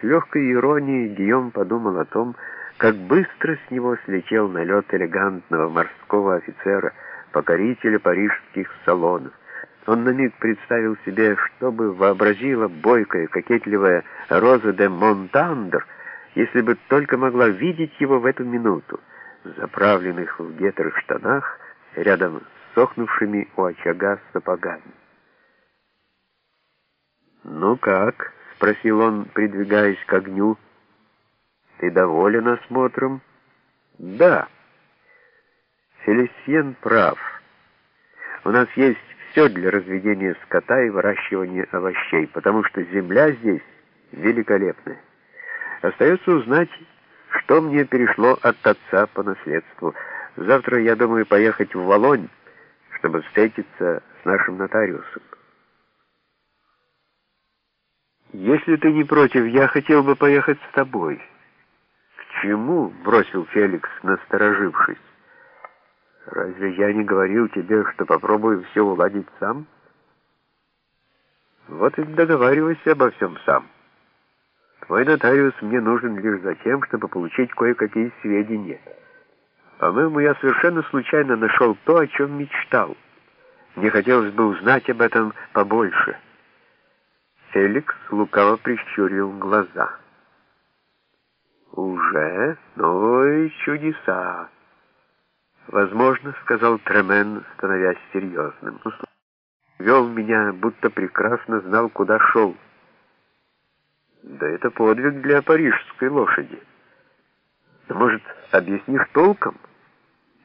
С легкой иронией Гийом подумал о том, как быстро с него слетел налет элегантного морского офицера, покорителя парижских салонов. Он на миг представил себе, что бы вообразила бойкая, кокетливая Роза де Монтандер, если бы только могла видеть его в эту минуту, заправленных в гетры штанах, рядом с сохнувшими у очага сапогами. «Ну как?» — спросил он, придвигаясь к огню. «Ты доволен осмотром?» «Да». Фелисьен прав. У нас есть все для разведения скота и выращивания овощей, потому что земля здесь великолепная. Остается узнать, что мне перешло от отца по наследству. Завтра я думаю поехать в Волонь, чтобы встретиться с нашим нотариусом. «Если ты не против, я хотел бы поехать с тобой». «К чему?» — бросил Феликс, насторожившись. «Разве я не говорил тебе, что попробую все уладить сам?» «Вот и договаривайся обо всем сам. Твой нотариус мне нужен лишь за тем, чтобы получить кое-какие сведения. По-моему, я совершенно случайно нашел то, о чем мечтал. Мне хотелось бы узнать об этом побольше». Феликс лукаво прищурил глаза. «Уже? Ну и чудеса!» «Возможно, — сказал Тремен, становясь серьезным, — вел меня, будто прекрасно знал, куда шел. Да это подвиг для парижской лошади. Может, объяснишь толком?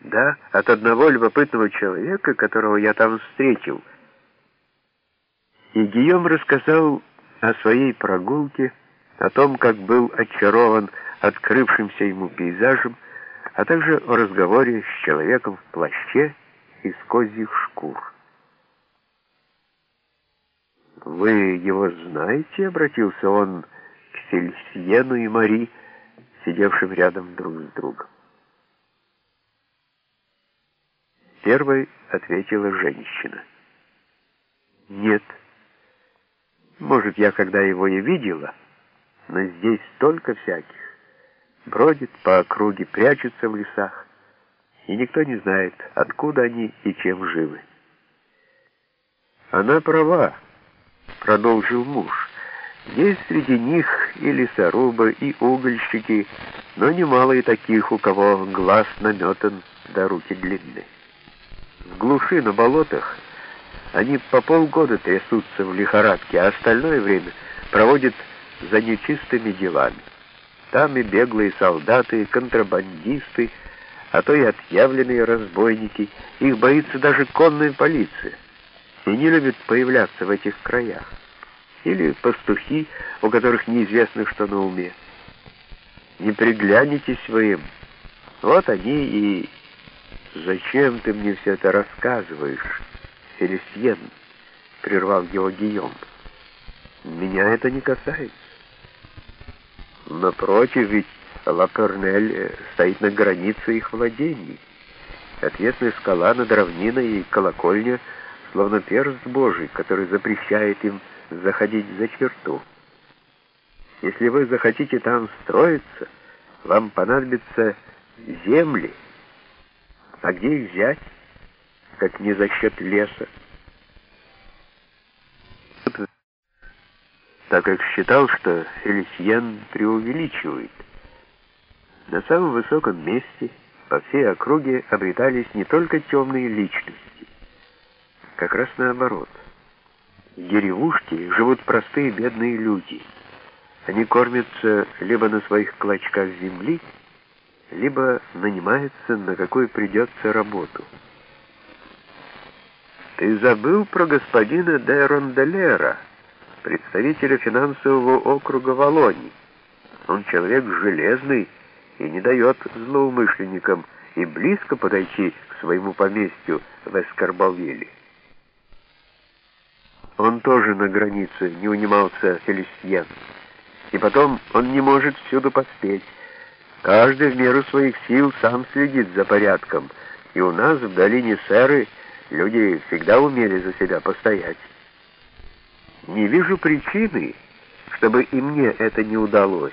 Да, от одного любопытного человека, которого я там встретил — и Гийом рассказал о своей прогулке, о том, как был очарован открывшимся ему пейзажем, а также о разговоре с человеком в плаще из козьих шкур. «Вы его знаете?» — обратился он к Сельсьену и Мари, сидевшим рядом друг с другом. Первой ответила женщина. «Нет». Может, я когда его и видела, но здесь столько всяких. Бродит по округе, прячутся в лесах, и никто не знает, откуда они и чем живы. Она права, продолжил муж. Есть среди них и лесорубы, и угольщики, но немало и таких, у кого глаз наметан до руки длинные. В глуши на болотах они по полгода трясутся в лихорадке, а остальное время проводят за нечистыми делами. Там и беглые солдаты, и контрабандисты, а то и отъявленные разбойники. Их боится даже конная полиция и не любит появляться в этих краях. Или пастухи, у которых неизвестно, что на уме. Не приглянетесь вы им. Вот они и... Зачем ты мне все это рассказываешь? Фелисьен, прервал его Гийом. Меня это не касается. Напротив, ведь Ла Корнель э, стоит на границе их владений. Отвесная скала над равниной и колокольня, словно перст Божий, который запрещает им заходить за черту. Если вы захотите там строиться, вам понадобятся земли. А где их взять? Как не за счет леса. Так как считал, что Фелисьен преувеличивает. На самом высоком месте по всей округе обретались не только темные личности, как раз наоборот. В деревушке живут простые бедные люди. Они кормятся либо на своих клочках земли, либо нанимаются на какую придется работу. Ты забыл про господина де Ронделера, представителя финансового округа Волони. Он человек железный и не дает злоумышленникам и близко подойти к своему поместью в Эскарбалвиле. Он тоже на границе, не унимался Фелисьен. И потом он не может всюду поспеть. Каждый в меру своих сил сам следит за порядком, и у нас в долине Сэры Люди всегда умели за себя постоять. Не вижу причины, чтобы и мне это не удалось.